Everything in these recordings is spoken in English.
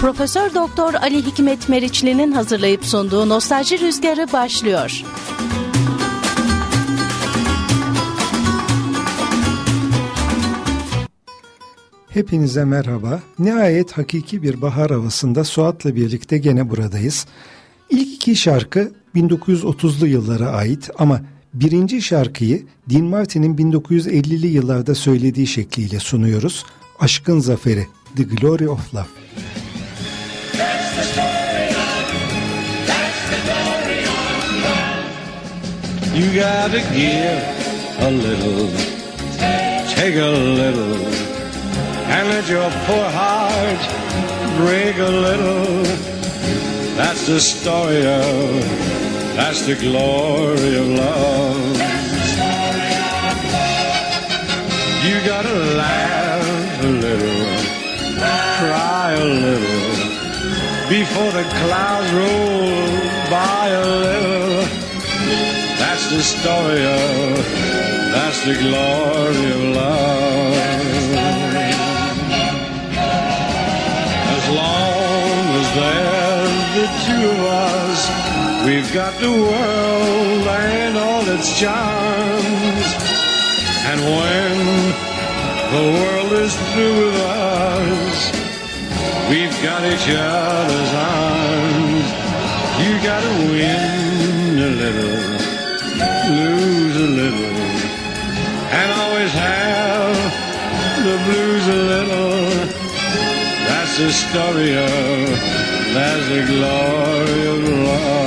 Profesör Doktor Ali Hikmet Meriçli'nin hazırlayıp sunduğu Nostalji Rüzgarı başlıyor. Hepinize merhaba. Nihayet hakiki bir bahar havasında Suat'la birlikte gene buradayız. İlk iki şarkı 1930'lu yıllara ait ama birinci şarkıyı Dean Martin'in 1950'li yıllarda söylediği şekliyle sunuyoruz. Aşkın Zaferi, The Glory of Love. You gotta give a little, take a little, and let your poor heart break a little. That's the story of, that's the glory of love. Before the clouds roll by a little. That's the story of, that's the glory of love. As long as there's the two of us, we've got the world and all its charms. And when the world is through with us, we've got each other's arms. You gotta win a little lose a little, and always have the blues a little. That's the story of, that's the glory of love.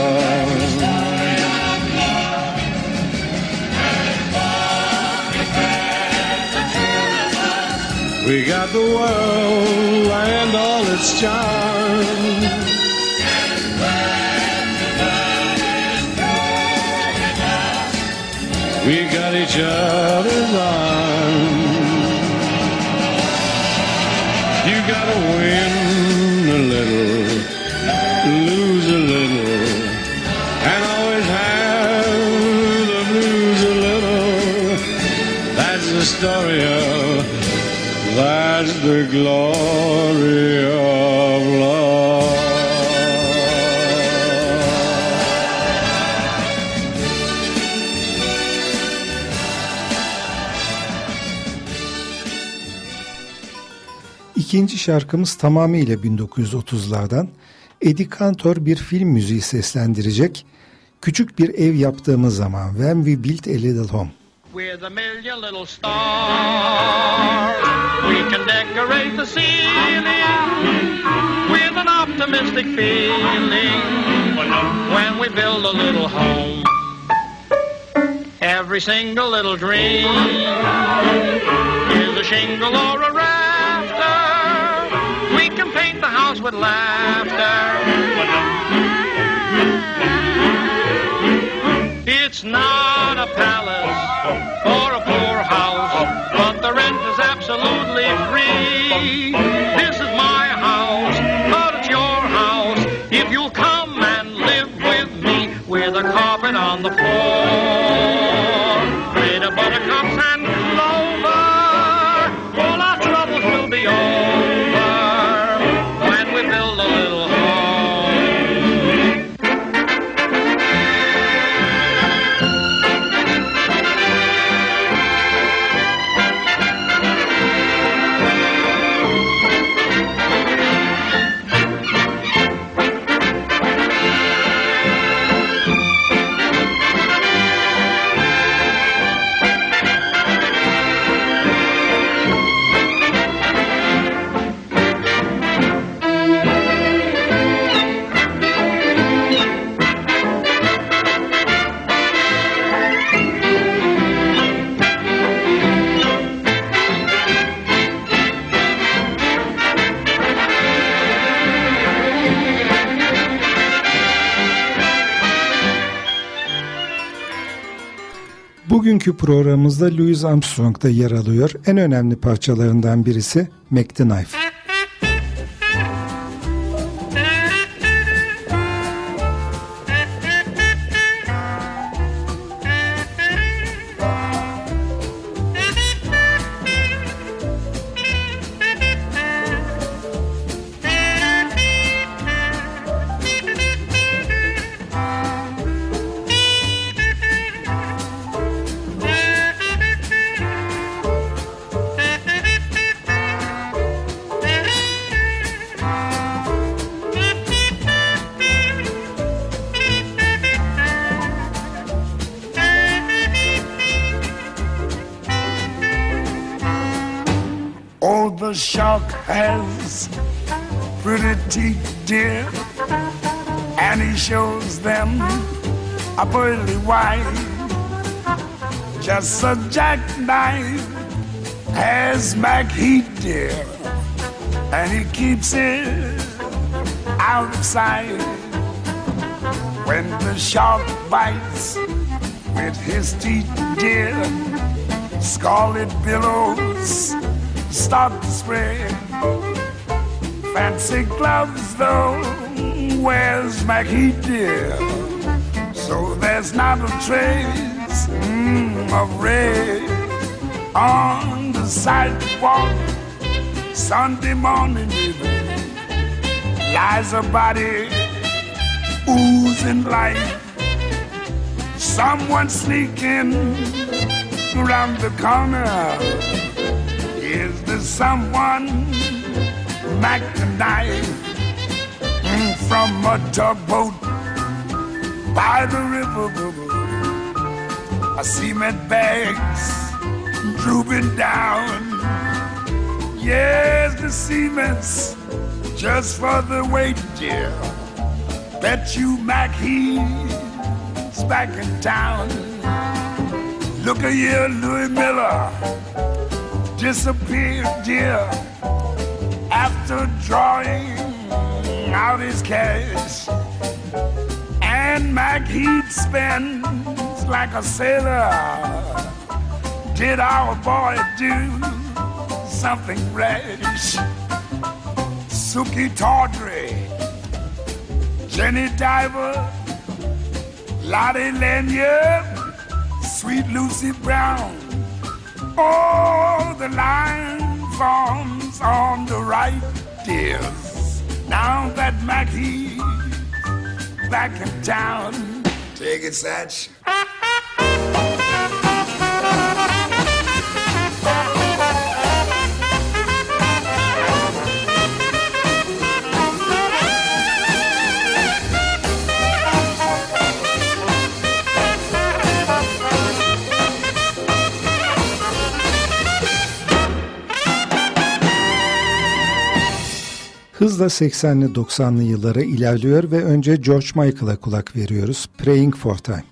We got the world and all its charms. We got each other's arms. You gotta win a little, lose a little, and always have the blues a little. That's the story of, that's the glory of love. İkinci şarkımız tamamıyla 1930'lardan. Eddie Cantor bir film müziği seslendirecek. Küçük bir ev yaptığımız zaman When We Built a Little Home. With a million little stars, we can decorate the ceiling with an optimistic feeling when we build a little home. Every single little dream is a shingle or a rafter. We can paint the house with laughter. It's not a palace or a poor house, but the rent is absolutely free. Bugünkü programımızda Louis Armstrong da yer alıyor. En önemli parçalarından birisi Mac the Knife. Pretty teeth, dear, and he shows them a pearly white. Just a jackknife has Macheath, dear, and he keeps it out of sight. When the shark bites with his teeth, dear, scarlet billows start to spread. Fancy gloves, though, where's Mackie, dear? So there's not a trace mm, of red on the sidewalk. Sunday morning, lies a body oozing life. Someone sneaking around the corner. Is there someone Mack the knife mm, from a tugboat by the river? A cement bags drooping down. Yes, the cement's just for the weight, dear. Bet you Mac he's back in town. Look at here, Louis Miller disappeared, dear, after drawing out his cash. And Macheath spends like a sailor. Did our boy do something rash? Suki Tawdry, Jenny Diver, Lotte Lenya, Sweet Lucy Brown. Oh, the line on the right, dears. Now that Maggie's back in town. Take it, Satch. Hızla 80'li 90'lı yıllara ilerliyor ve önce George Michael'a kulak veriyoruz. Praying for Time.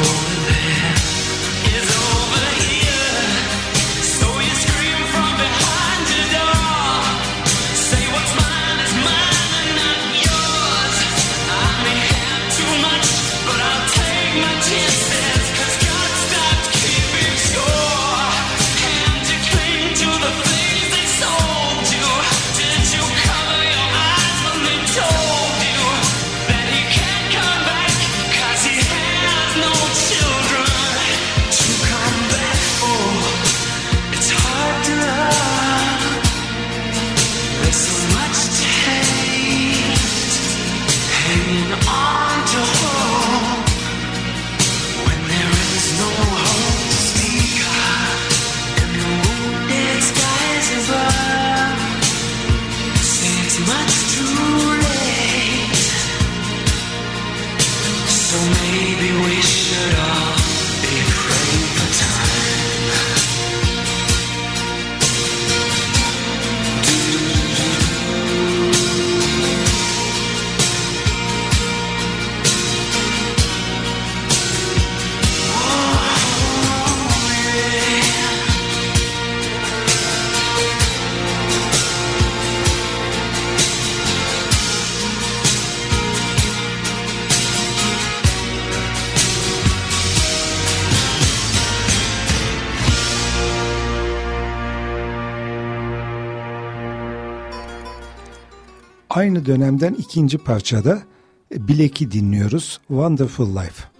over there. Aynı dönemden ikinci parçada Bilek'i dinliyoruz. Wonderful Life.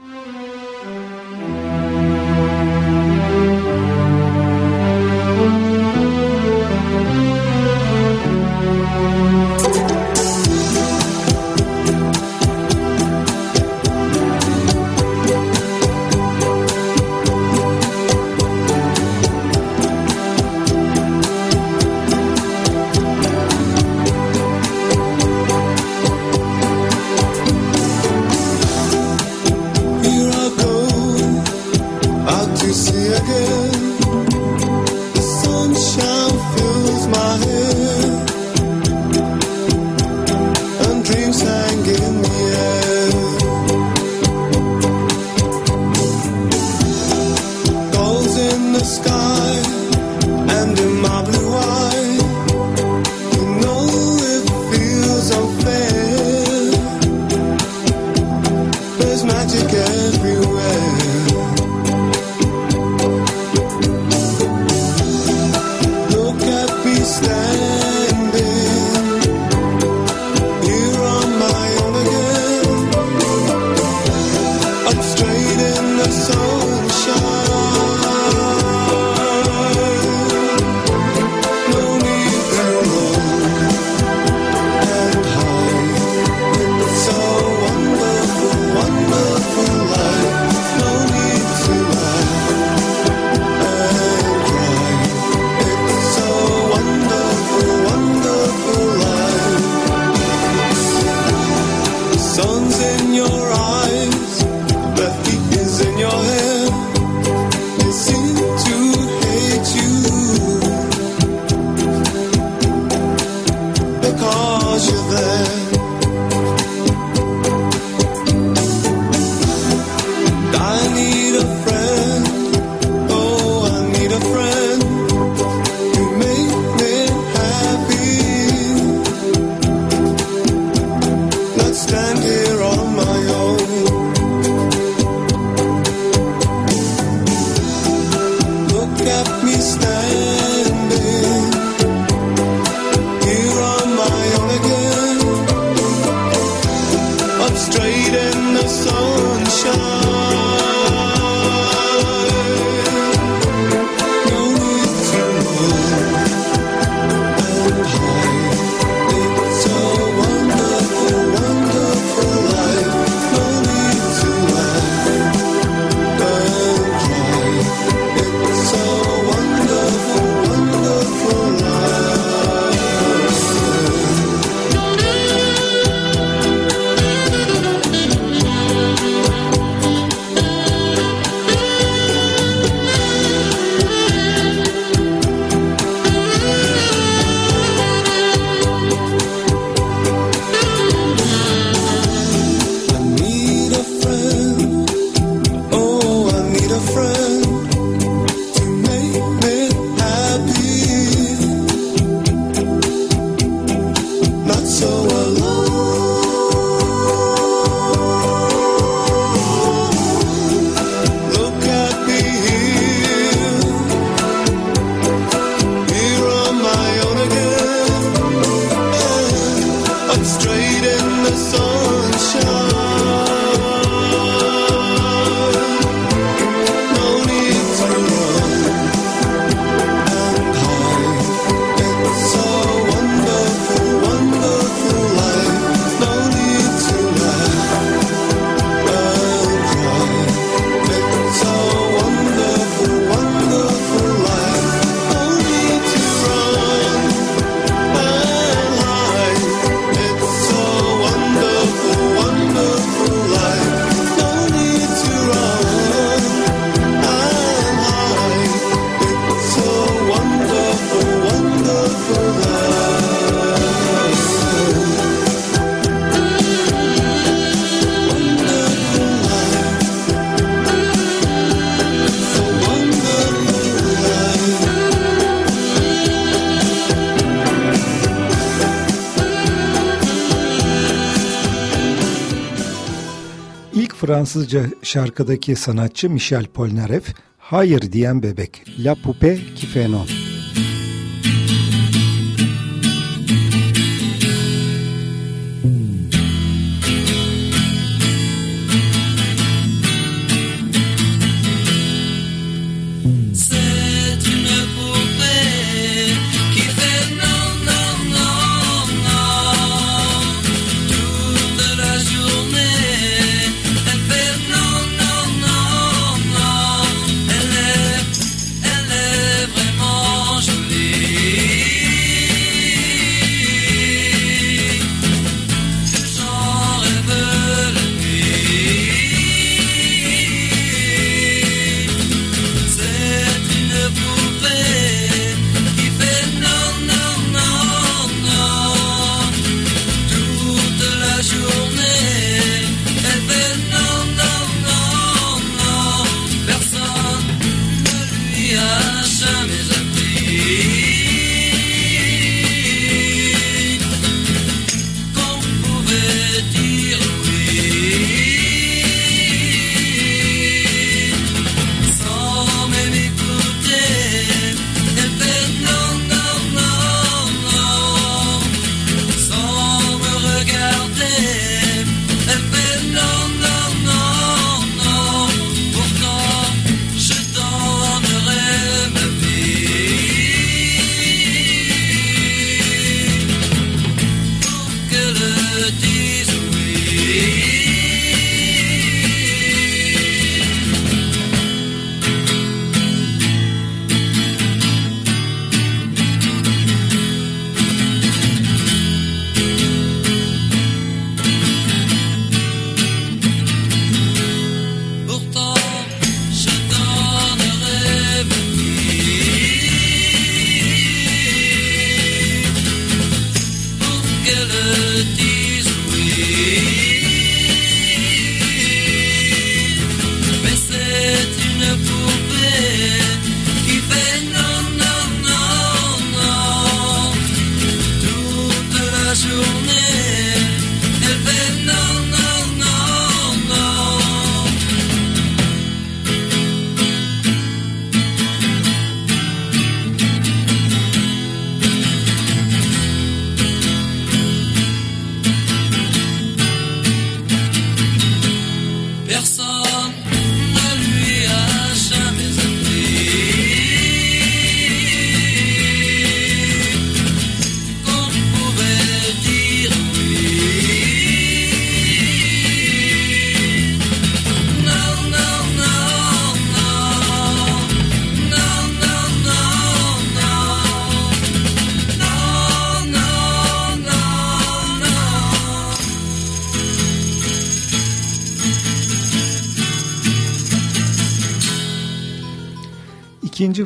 Fransızca şarkıdaki sanatçı Michel Polnareff, hayır diyen bebek, La Poupe qui fait non.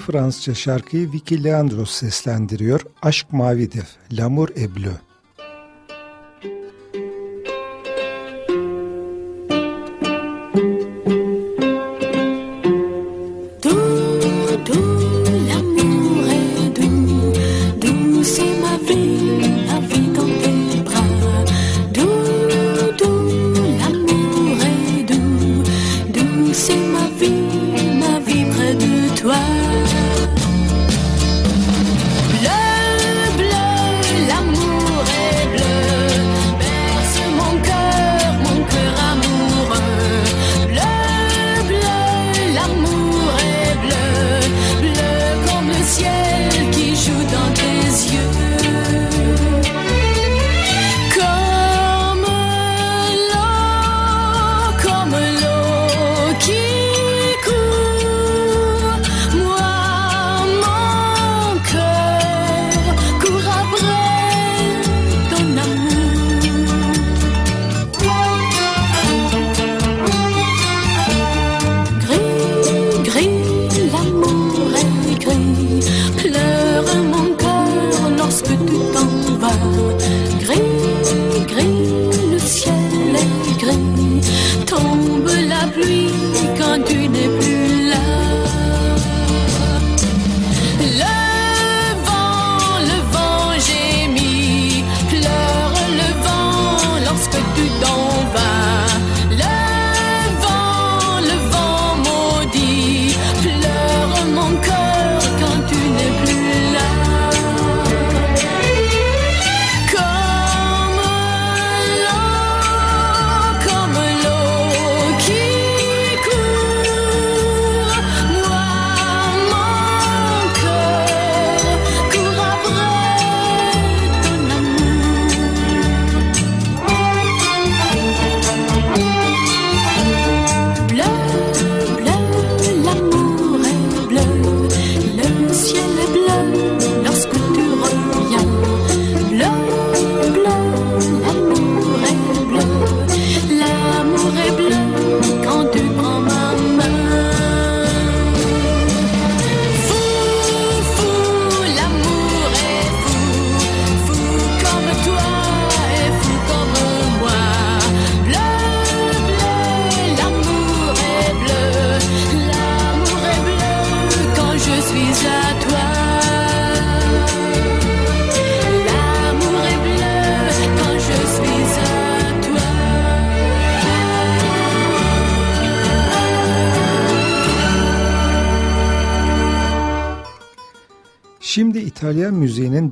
Fransızca şarkıyı Vicky Leandros seslendiriyor. Aşk Mavidir, Lamur Ebleu.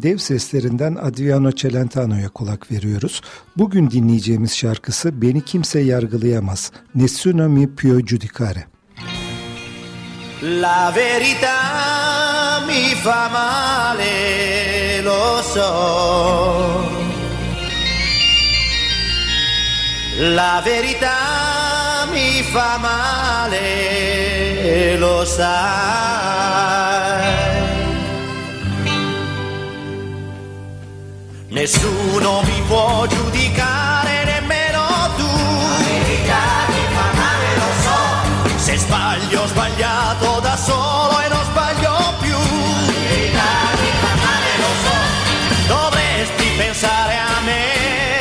Dev seslerinden Adriano Celentano'ya kulak veriyoruz. Bugün dinleyeceğimiz şarkısı Beni Kimse Yargılayamaz. Nessuno mi può giudicare. La verità mi fa male, lo so. La verità mi fa male, lo sai. Nessuno mi può giudicare, nemmeno tu. Fa male, lo so. Se sbaglio, ho sbagliato da solo e non sbaglio più. Fa male, lo so. Dovresti pensare a me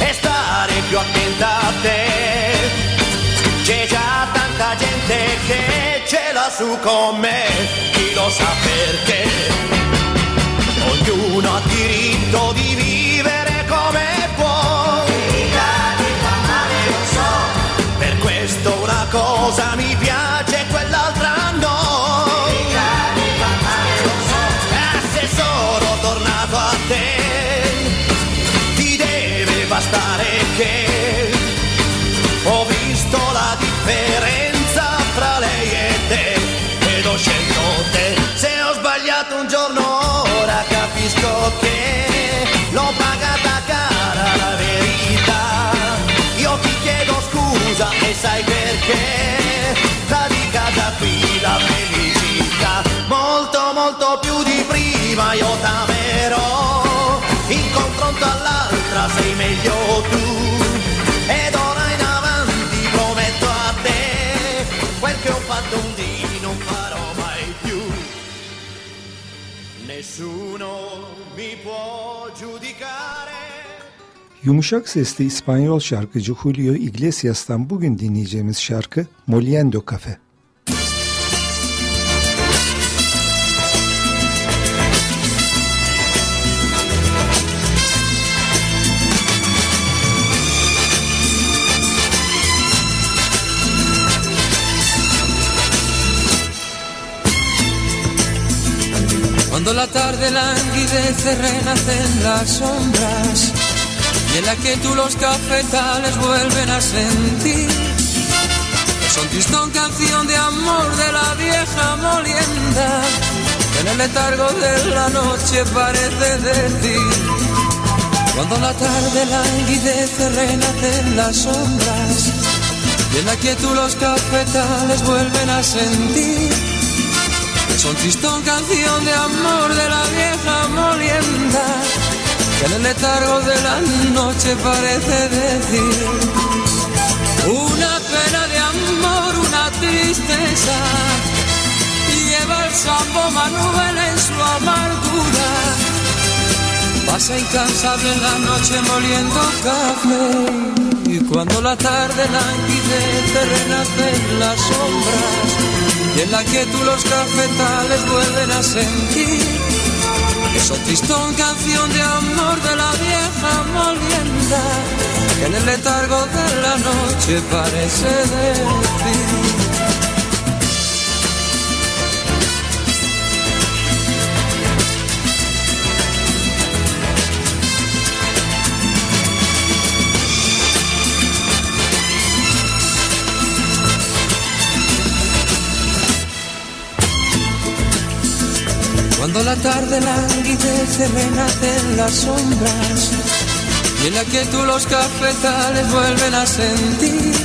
e stare più attenta a te. C'è già tanta gente che ce l'ha su con me, chi lo sa perché. Ognuno ha diritto di vivere come può. Per questo una cosa mi piace e quell'altra no. E se sono tornato a te, ti deve bastare che ho visto la differenza meglio tu. Yumuşak sesli İspanyol şarkıcı Julio Iglesias'tan bugün dinleyeceğimiz şarkı Moliendo Cafe. Tarde languidece renacen las sombras y en la que tú los cafetales vuelven a sentir. Son tristón canción de amor de la vieja molienda en el letargo de la noche parece decir. Cuando la tarde languidece renacen las sombras y en la que tú los cafetales vuelven a sentir. Son tristón canción de amor de la vieja molienda que en el letargo de la noche parece decir una pena de amor, una tristeza lleva el sambo Manuel en su amargura. Pasa incansable en la noche moliendo café y cuando la tarde languidece renacen las sombras y en la que tú los cafetales vuelven a sentir eso tristón canción de amor de la vieja molienda que en el letargo de la noche parece decir Cuando la tarde languidece renacen las sombras y en la que tú los cafetales vuelven a sentir.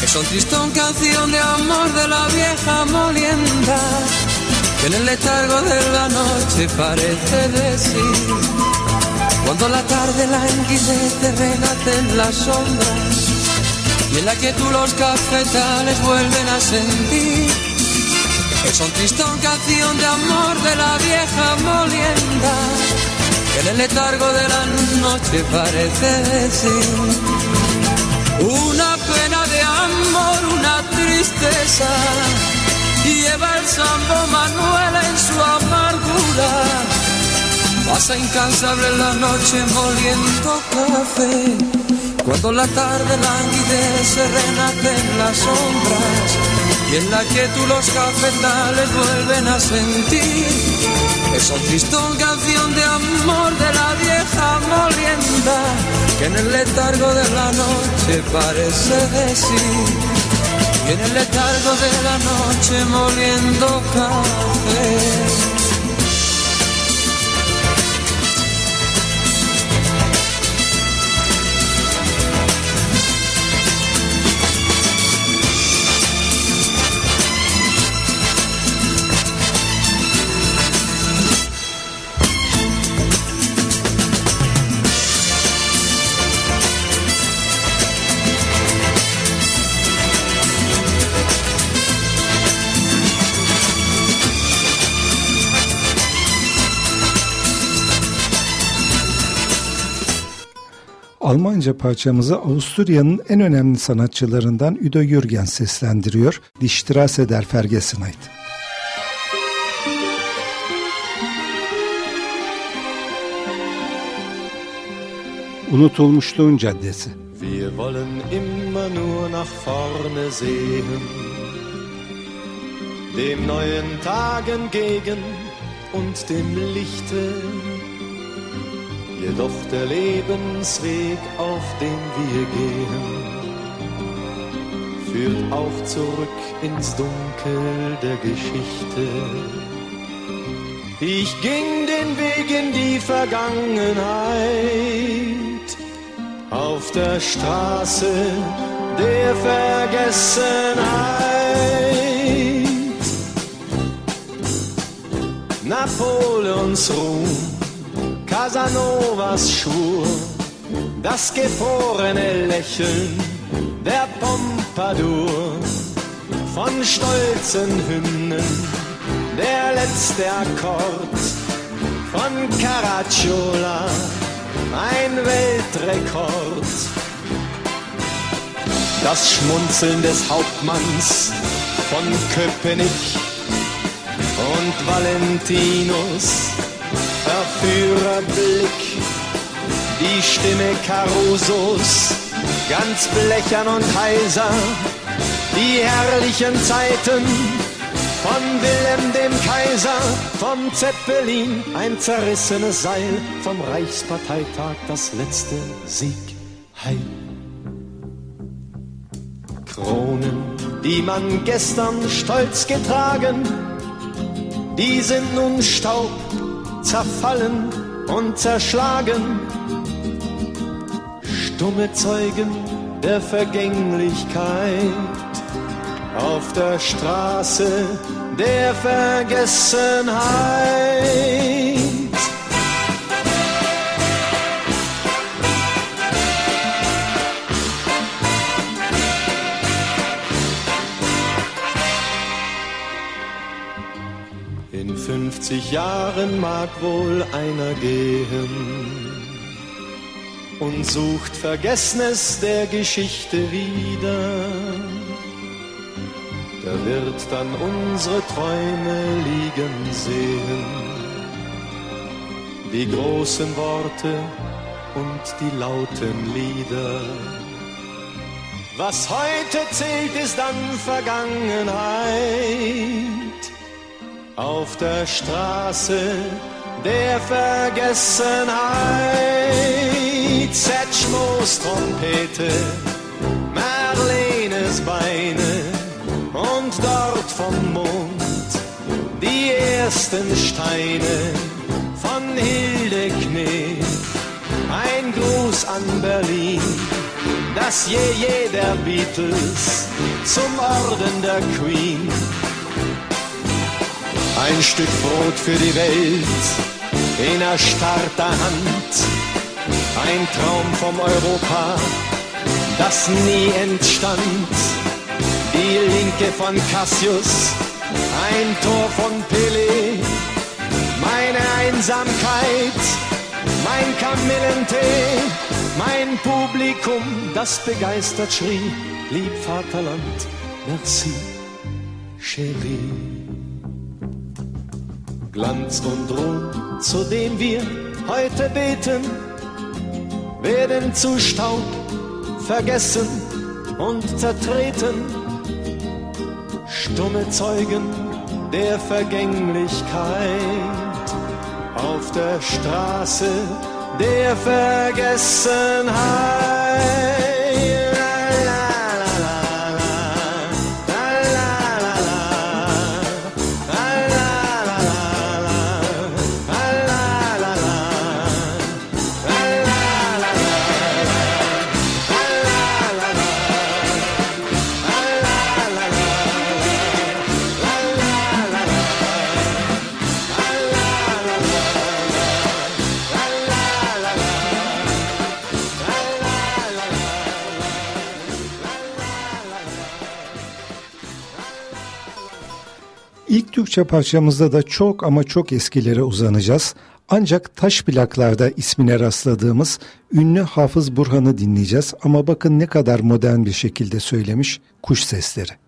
Que son tristón canción de amor de la vieja molienda que en el letargo de la noche parece decir. Cuando la tarde languidece renacen las sombras y en la que tú los cafetales vuelven a sentir son tristón canción de amor de la vieja molienda que en el letargo de la noche parece decir una pena de amor, una tristeza lleva el sambo Manuel en su amargura. Pasa incansable la noche moliendo café cuando la tarde languidece renacen las sombras y en la que tú los cafetales vuelven a sentir. Esa tristón canción de amor de la vieja molienda que en el letargo de la noche parece decir. Y en el letargo de la noche moliendo café. Almanca parçamızı Avusturya'nın en önemli sanatçılarından Udo Jürgen seslendiriyor. Die der Vergessenheit. Unutulmuşluğun Caddesi Wir wollen immer nur nach vorne sehen, dem neuen Tag entgegen und dem Lichte Jedoch der Lebensweg, auf den wir gehen, führt auch zurück ins Dunkel der Geschichte. Ich ging den Weg in die Vergangenheit, auf der Straße der Vergessenheit. Napoleons Ruhm Casanovas schwur, das gefrorene Lächeln der Pompadour, von stolzen Hymnen der letzte Akkord, von Caracciola ein Weltrekord. Das Schmunzeln des Hauptmanns von Köpenick und Valentinus Verführerblick, die Stimme Carusos, ganz blechern und heiser, die herrlichen Zeiten von Wilhelm dem Kaiser, vom Zeppelin ein zerrissenes Seil, vom Reichsparteitag das letzte Sieg, heil. Kronen, die man gestern stolz getragen, die sind nun Staub zerfallen und zerschlagen. Stumme Zeugen der Vergänglichkeit auf der Straße der Vergessenheit. 50 Jahren mag wohl einer gehen und sucht Vergessnis der Geschichte wieder. Da wird dann unsere Träume liegen sehen, die großen Worte und die lauten Lieder. Was heute zählt, ist dann Vergangenheit auf der Straße der Vergessenheit. Zetschmos Trompete, Marlenes Beine und dort vom Mond die ersten Steine von Hilde Knee. Ein Gruß an Berlin, das je der Beatles zum Orden der Queen ein Stück Brot für die Welt in erstarrter Hand. Ein Traum vom Europa, das nie entstand. Die Linke von Cassius, ein Tor von Pelé. Meine Einsamkeit, mein Kamillentee, mein Publikum, das begeistert schrie. Lieb Vaterland, merci, chérie. Glanz und Ruhm, zu dem wir heute beten, werden zu Staub vergessen und zertreten. stumme Zeugen der Vergänglichkeit auf der Straße der Vergessenheit. Türkçe parçamızda da çok ama çok eskilere uzanacağız. Ancak taş plaklarda ismine rastladığımız ünlü Hafız Burhan'ı dinleyeceğiz. Ama bakın ne kadar modern bir şekilde söylemiş kuş sesleri.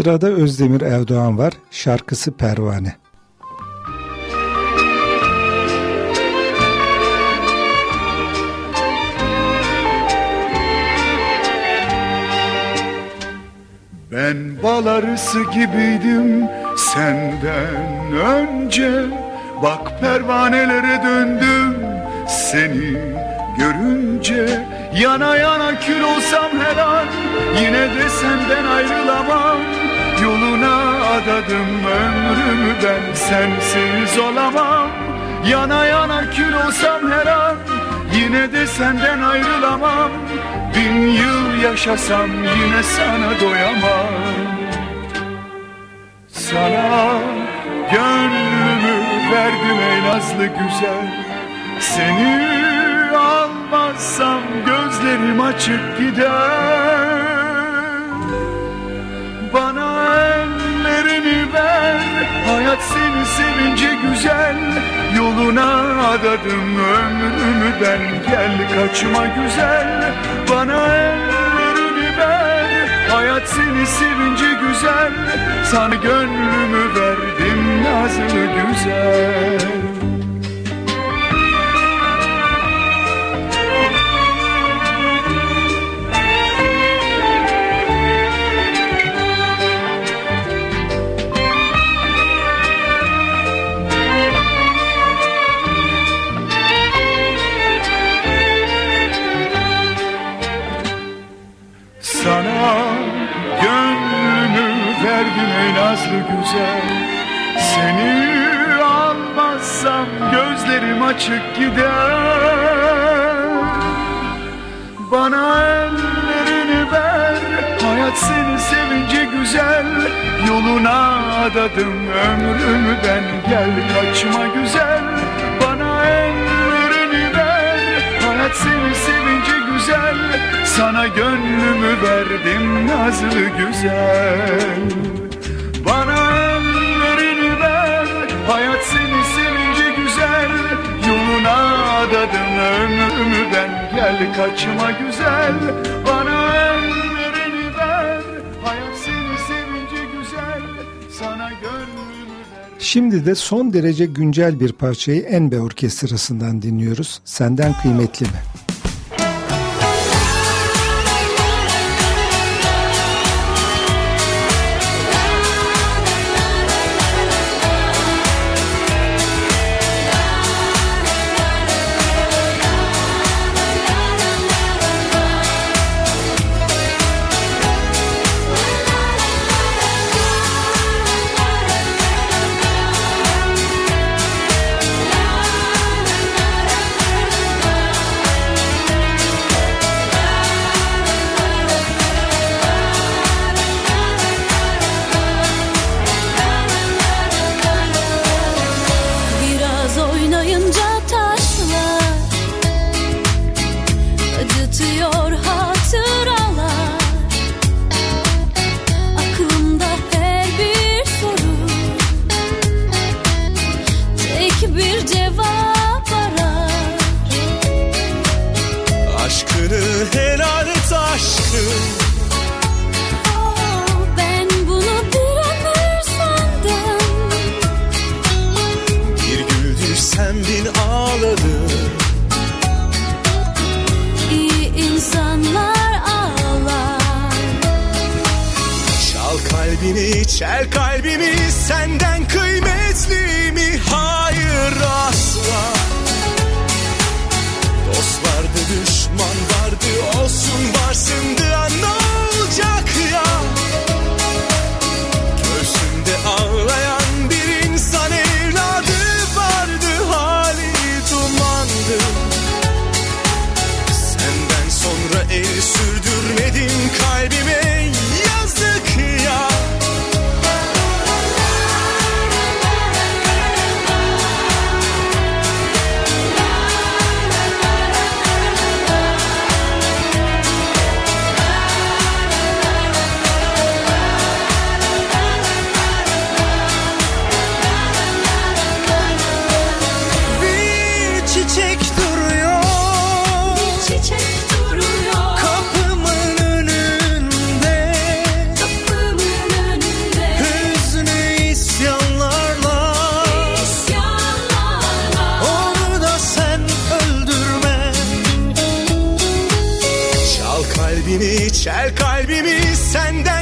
Sırada Özdemir Erdoğan var. Şarkısı Pervane. Ben bal arısı gibiydim senden önce Bak pervanelere döndüm seni görünce Yana yana kül olsam her an Yine de senden ayrılamam Yoluna adadım ömrümü ben Sensiz olamam. Yana yana kül olsam her an Yine de senden ayrılamam. Bin yıl yaşasam yine sana doyamam. Sana gönlümü verdim ey nazlı güzel. Seni almazsam gözlerim açık gider yeter Hayat seni sevince güzel. Yoluna adadım ömrümü ben Gel kaçma güzel. Bana ellerini ver Hayat seni sevince güzel. Sana gönlümü verdim nazlı güzel. Şimdi de son derece güncel bir parçayı Enbe Orkestrası'ndan dinliyoruz. Senden kıymetli mi? Güzel kalbimi senden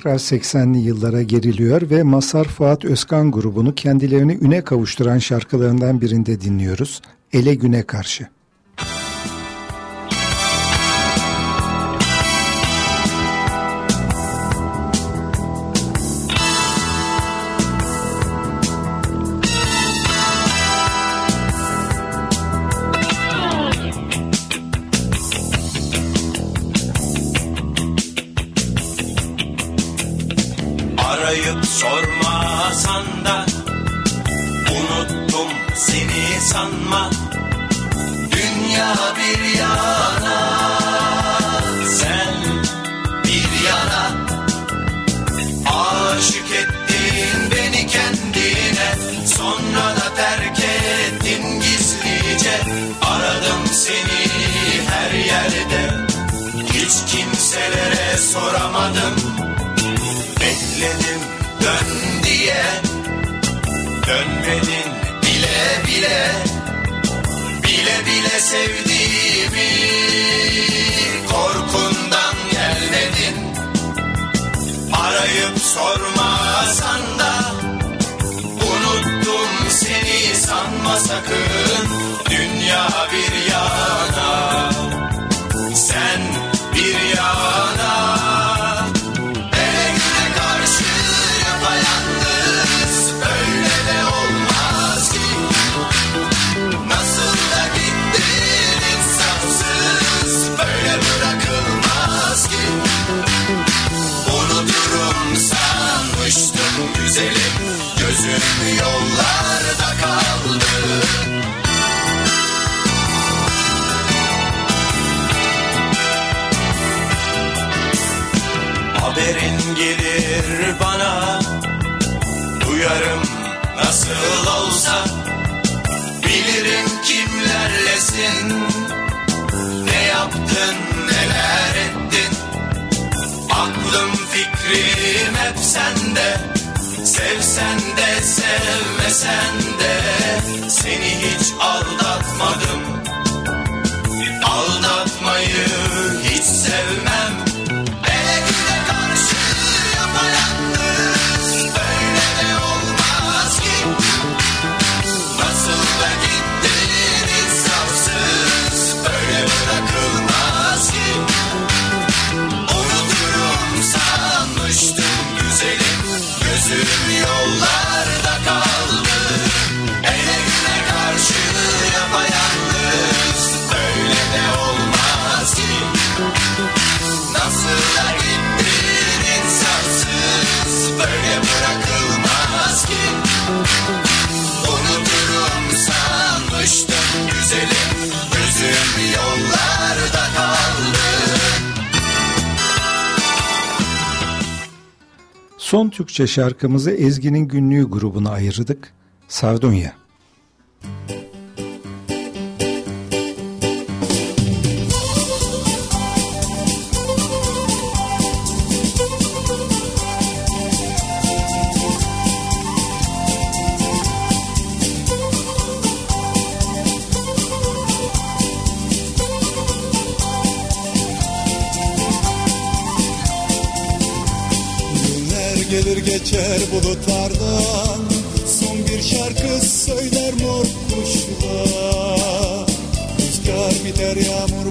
tekrar 80'li yıllara geriliyor ve Masar Fuat Özkan grubunu kendilerini üne kavuşturan şarkılarından birinde dinliyoruz. Ele Güne Karşı. Sevdiğimi Korkundan gelmedin Arayıp sormasan da Unuttum seni sanma sakın. Dünya bir yana Sen bir yana bana Duyarım nasıl olsa. Bilirim kimlerlesin. Ne yaptın neler ettin? Aklım fikrim hep sende. Sevsen de sevmesen de. Seni hiç aldatmadım. Aldatmayı hiç sevmem Son Türkçe şarkımızı Ezgi'nin Günlüğü grubuna ayırdık. Sardunya.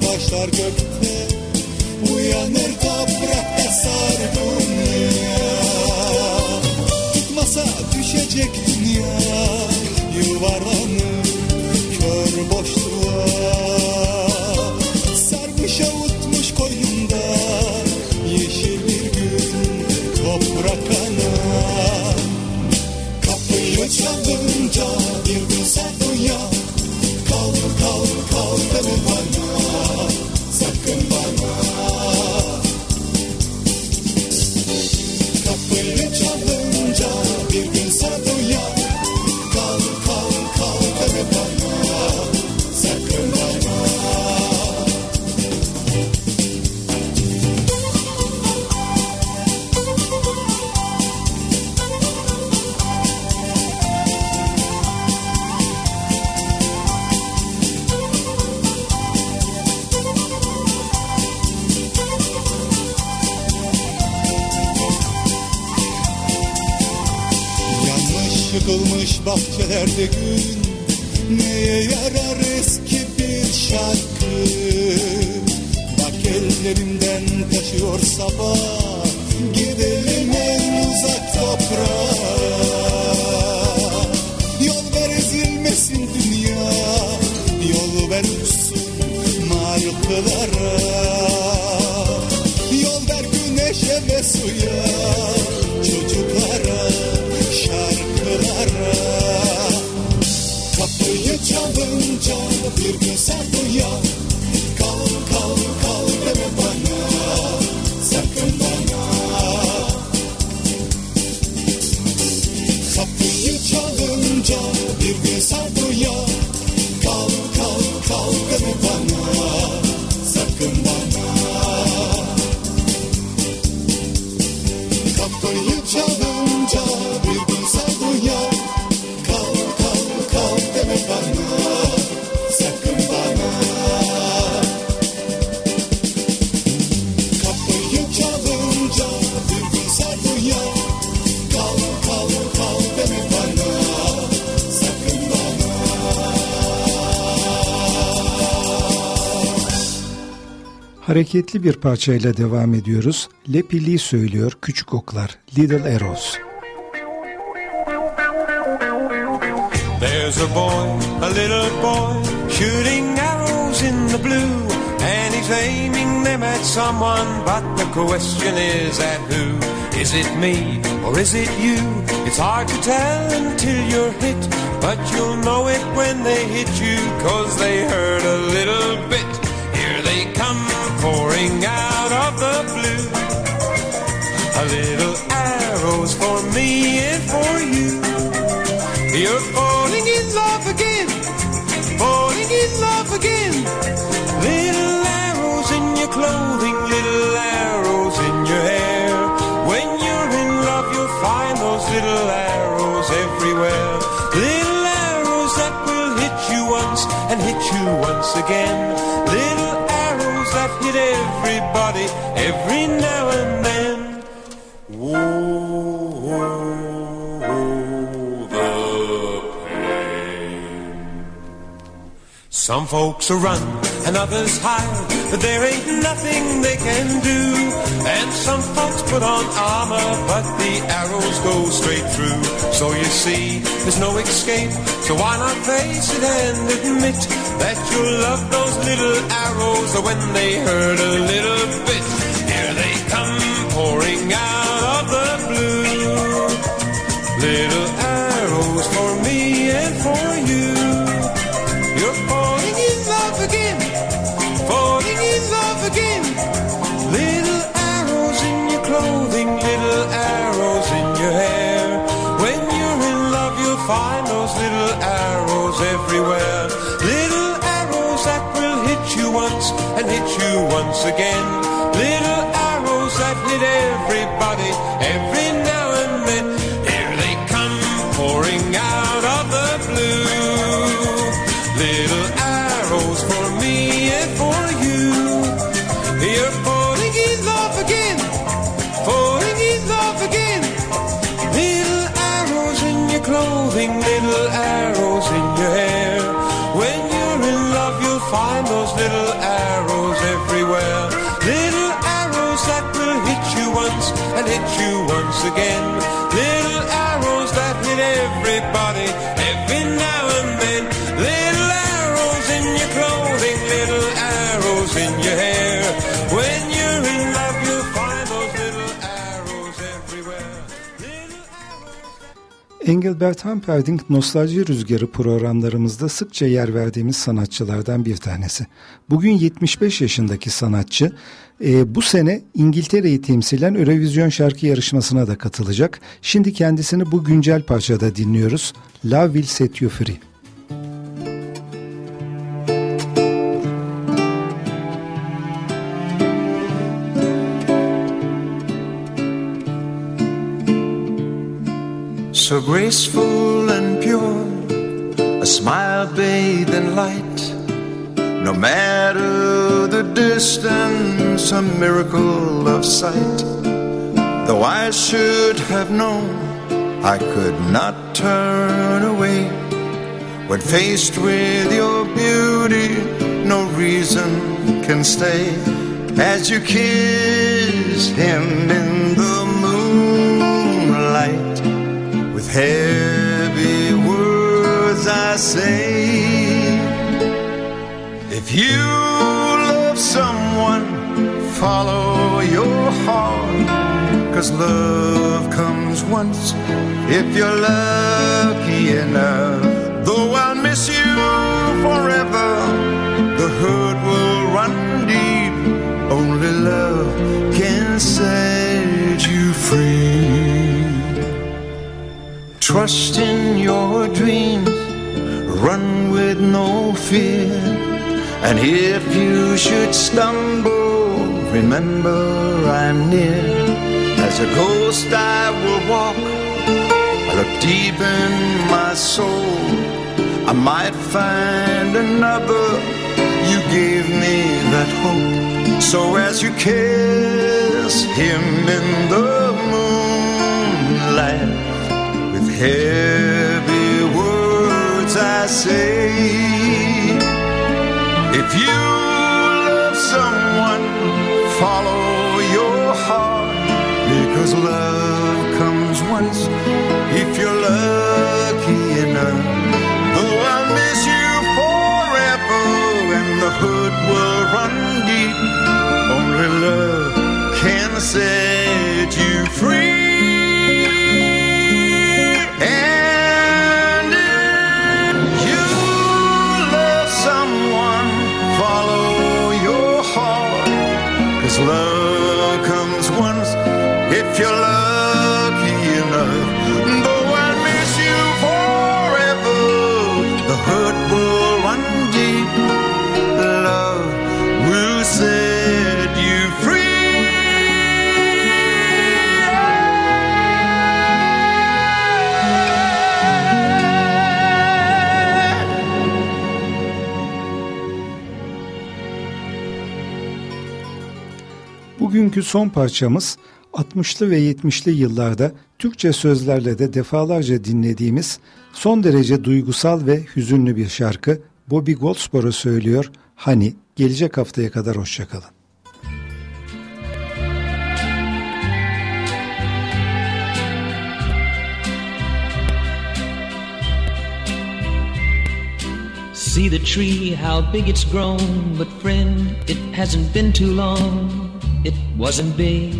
Başlar gökte Uyanır toprakta sardunya Tutmasa düşecek dünya Yuvarlanır kör boşluğa Sarmış avutmuş koyunda Yeşil bir gün toprak ana Kapıyı çalınca bir gün sardunya çalınca bir gün sen uyan Hareketli bir parçayla devam ediyoruz. Lepili söylüyor Küçük Oklar, Little Arrows. There's a boy, a little boy, shooting arrows in the blue, and he's aiming them at someone, but the question is at who? Is it me or is it you? It's hard to tell until you're hit, but you'll know it when they hit you, cause they hurt a little bit. Pouring out of the blue. A little arrows for me and for you. You're falling in love again, falling in love again. Little Some folks are run and others hide, but there ain't nothing they can do. And some folks put on armor, but the arrows go straight through. So you see, there's no escape. So why not face it and admit that you love those little arrows when they hurt a little bit? Here they come pouring out of the blue. Little arrows everywhere. Little arrows that will hit you once and hit you once again. Little arrows that hit everybody every again. Engelbert Humperdinck Nostalji Rüzgarı programlarımızda sıkça yer verdiğimiz sanatçılardan bir tanesi. Bugün 75 yaşındaki sanatçı e, bu sene İngiltere'yi temsilen Eurovision şarkı yarışmasına da katılacak. Şimdi kendisini bu güncel parçada dinliyoruz. Love Will Set You Free. So graceful and pure, a smile bathed in light. No matter the distance, a miracle of sight. Though I should have known I could not turn away. When faced with your beauty, no reason can stay as you kiss him in the heavy words I say. If you love someone, follow your heart, cause love comes once if you're lucky enough. Though I'll miss you forever, the hurt will run deep. Only love can set you free. Trust in your dreams, run with no fear. And if you should stumble, remember I'm near. As a ghost I will walk, I look deep in my soul. I might find another. You gave me that hope. So as you kiss him in the moonlight, with Bugünkü son parçamız 60'lı ve 70'li yıllarda Türkçe sözlerle de defalarca dinlediğimiz son derece duygusal ve hüzünlü bir şarkı Bobby Goldsboro söylüyor. Hani gelecek haftaya kadar hoşçakalın. See the tree, how big it's grown. But friend, it hasn't been too long. It wasn't big.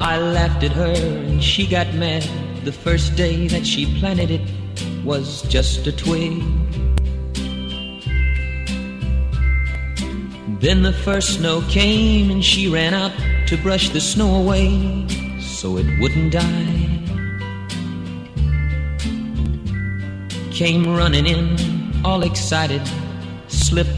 I laughed at her and she got mad. The first day that she planted it was just a twig. Then the first snow came and she ran out to brush the snow away so it wouldn't die. Came running in, all excited, slipped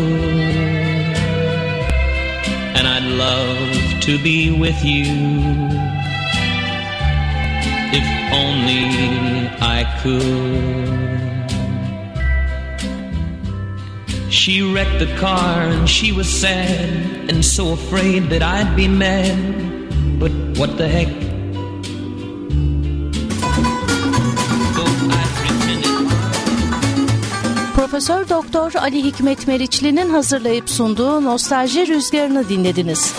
To be with you. If only I could. She wrecked the car and she was sad and so afraid that I'd be mad. But what the heck? Profesör Doktor Ali Hikmet Meriçli'nin hazırlayıp sunduğu Nostalji Rüzgarı'nı dinlediniz.